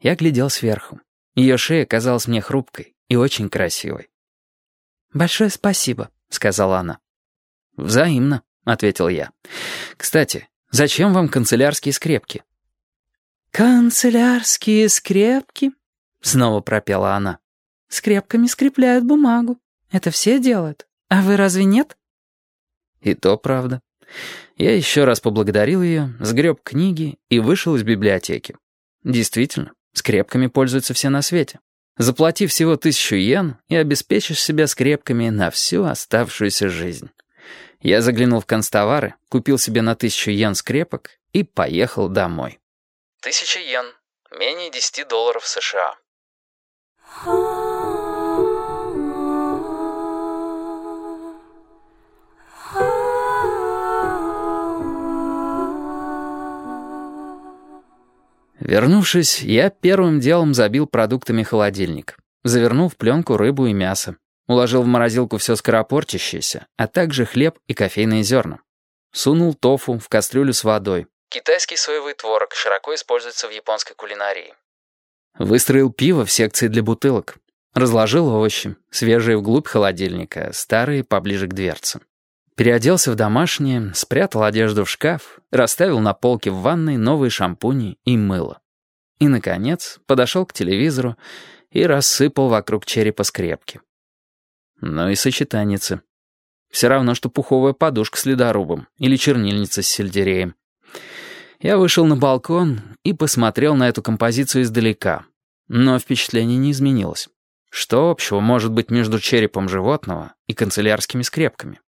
Я глядел сверху. Ее шея казалась мне хрупкой и очень красивой. «Большое спасибо», — сказала она. «Взаимно», — ответил я. «Кстати, зачем вам канцелярские скрепки?» «Канцелярские скрепки?» — снова пропела она. «Скрепками скрепляют бумагу. Это все делают. А вы разве нет?» И то правда. Я еще раз поблагодарил ее, сгреб книги и вышел из библиотеки. Действительно, скрепками пользуются все на свете. Заплати всего тысячу йен и обеспечишь себя скрепками на всю оставшуюся жизнь. Я заглянул в констовары, купил себе на тысячу йен скрепок и поехал домой. Тысяча йен. Менее десяти долларов США. Вернувшись, я первым делом забил продуктами холодильник. Завернул в пленку рыбу и мясо. Уложил в морозилку все скоропортящееся, а также хлеб и кофейные зерна. Сунул тофу в кастрюлю с водой. Китайский соевый творог широко используется в японской кулинарии. Выстроил пиво в секции для бутылок. Разложил овощи, свежие вглубь холодильника, старые поближе к дверцам. Переоделся в домашнее, спрятал одежду в шкаф, расставил на полке в ванной новые шампуни и мыло. И, наконец, подошел к телевизору и рассыпал вокруг черепа скрепки. Ну и сочетаницы. Все равно, что пуховая подушка с ледорубом или чернильница с сельдереем. Я вышел на балкон и посмотрел на эту композицию издалека. Но впечатление не изменилось. Что общего может быть между черепом животного и канцелярскими скрепками?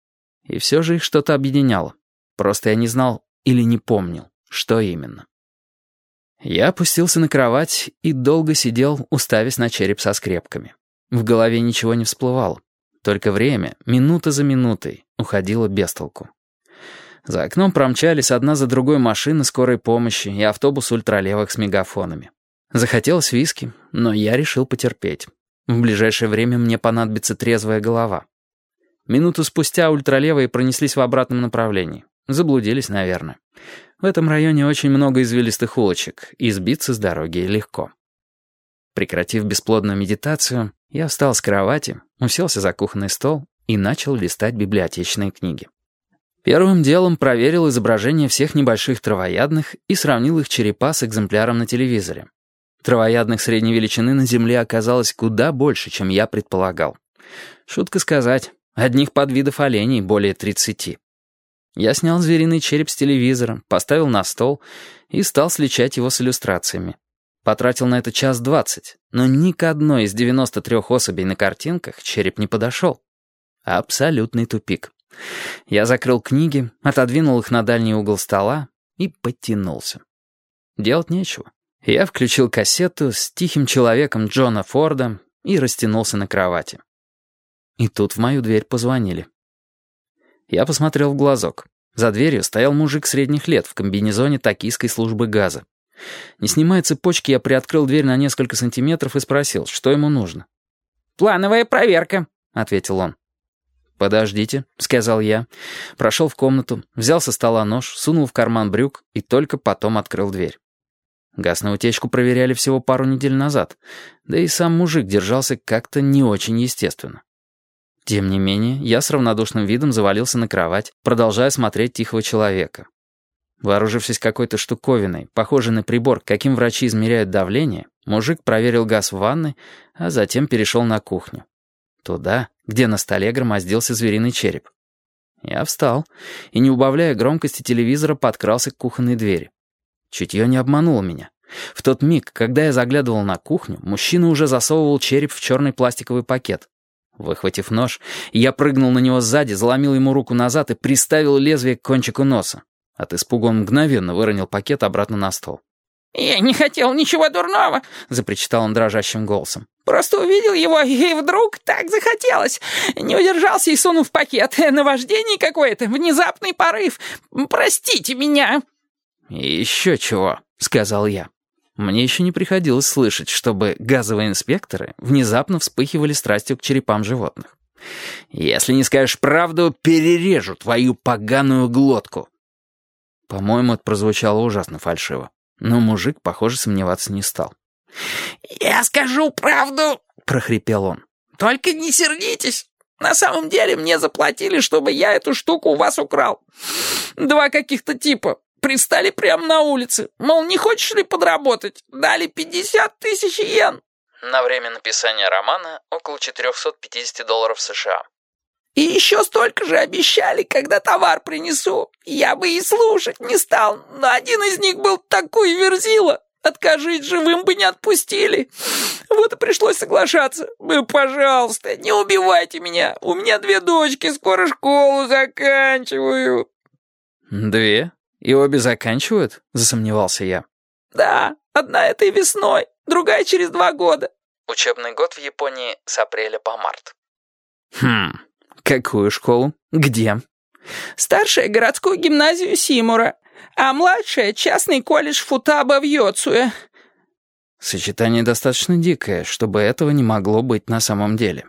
И все же их что-то объединяло. Просто я не знал или не помнил, что именно. Я опустился на кровать и долго сидел, уставясь на череп со скрепками. В голове ничего не всплывало. Только время, минута за минутой, уходило без толку. За окном промчались одна за другой машины скорой помощи и автобус ультралевых с мегафонами. Захотелось виски, но я решил потерпеть. В ближайшее время мне понадобится трезвая голова. Минуту спустя ультралевые пронеслись в обратном направлении. Заблудились, наверное. В этом районе очень много извилистых улочек, и сбиться с дороги легко. Прекратив бесплодную медитацию, я встал с кровати, уселся за кухонный стол и начал листать библиотечные книги. Первым делом проверил изображения всех небольших травоядных и сравнил их черепа с экземпляром на телевизоре. Травоядных средней величины на Земле оказалось куда больше, чем я предполагал. Шутка сказать, Одних подвидов оленей более тридцати. Я снял звериный череп с телевизора, поставил на стол и стал сличать его с иллюстрациями. Потратил на это час двадцать, но ни к одной из 93 особей на картинках череп не подошел. Абсолютный тупик. Я закрыл книги, отодвинул их на дальний угол стола и подтянулся. Делать нечего. Я включил кассету с тихим человеком Джона Форда и растянулся на кровати. И тут в мою дверь позвонили. Я посмотрел в глазок. За дверью стоял мужик средних лет в комбинезоне токийской службы газа. Не снимая цепочки, я приоткрыл дверь на несколько сантиметров и спросил, что ему нужно. «Плановая проверка», — ответил он. «Подождите», — сказал я. Прошел в комнату, взял со стола нож, сунул в карман брюк и только потом открыл дверь. Газ на утечку проверяли всего пару недель назад, да и сам мужик держался как-то не очень естественно. Тем не менее, я с равнодушным видом завалился на кровать, продолжая смотреть тихого человека. Вооружившись какой-то штуковиной, похожей на прибор, каким врачи измеряют давление, мужик проверил газ в ванной, а затем перешел на кухню. Туда, где на столе громоздился звериный череп. Я встал и, не убавляя громкости телевизора, подкрался к кухонной двери. Чутье не обмануло меня. В тот миг, когда я заглядывал на кухню, мужчина уже засовывал череп в черный пластиковый пакет. Выхватив нож, я прыгнул на него сзади, заломил ему руку назад и приставил лезвие к кончику носа. От испуга он мгновенно выронил пакет обратно на стол. «Я не хотел ничего дурного», — запричитал он дрожащим голосом. «Просто увидел его, и вдруг так захотелось. Не удержался и сунул в пакет. Наваждение какое-то, внезапный порыв. Простите меня». «И еще чего», — сказал я. Мне еще не приходилось слышать, чтобы газовые инспекторы внезапно вспыхивали страстью к черепам животных. «Если не скажешь правду, перережу твою поганую глотку». По-моему, это прозвучало ужасно фальшиво. Но мужик, похоже, сомневаться не стал. «Я скажу правду», — прохрипел он. «Только не сердитесь. На самом деле мне заплатили, чтобы я эту штуку у вас украл. Два каких-то типа. Пристали прямо на улице. Мол, не хочешь ли подработать? Дали 50 тысяч йен. На время написания романа около 450 долларов США. И еще столько же обещали, когда товар принесу. Я бы и слушать не стал, но один из них был такой верзила. Откажить живым бы не отпустили. Вот и пришлось соглашаться. Вы, пожалуйста, не убивайте меня. У меня две дочки, скоро школу заканчивают. Две? И обе заканчивают? Засомневался я. Да, одна этой весной, другая через два года. Учебный год в Японии с апреля по март. Хм, какую школу? Где? Старшая городскую гимназию Симура а младшая — частный колледж Футаба в Йоцуэ». Сочетание достаточно дикое, чтобы этого не могло быть на самом деле.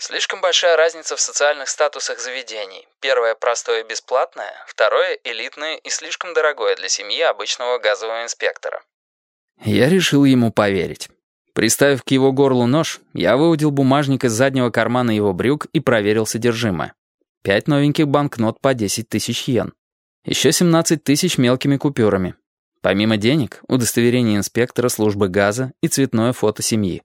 Слишком большая разница в социальных статусах заведений. Первое — простое и бесплатное, второе — элитное и слишком дорогое для семьи обычного газового инспектора. Я решил ему поверить. Приставив к его горлу нож, я выудил бумажник из заднего кармана его брюк и проверил содержимое. Пять новеньких банкнот по 10 тысяч йен. Еще 17 тысяч мелкими купюрами. Помимо денег, удостоверение инспектора службы газа и цветное фото семьи.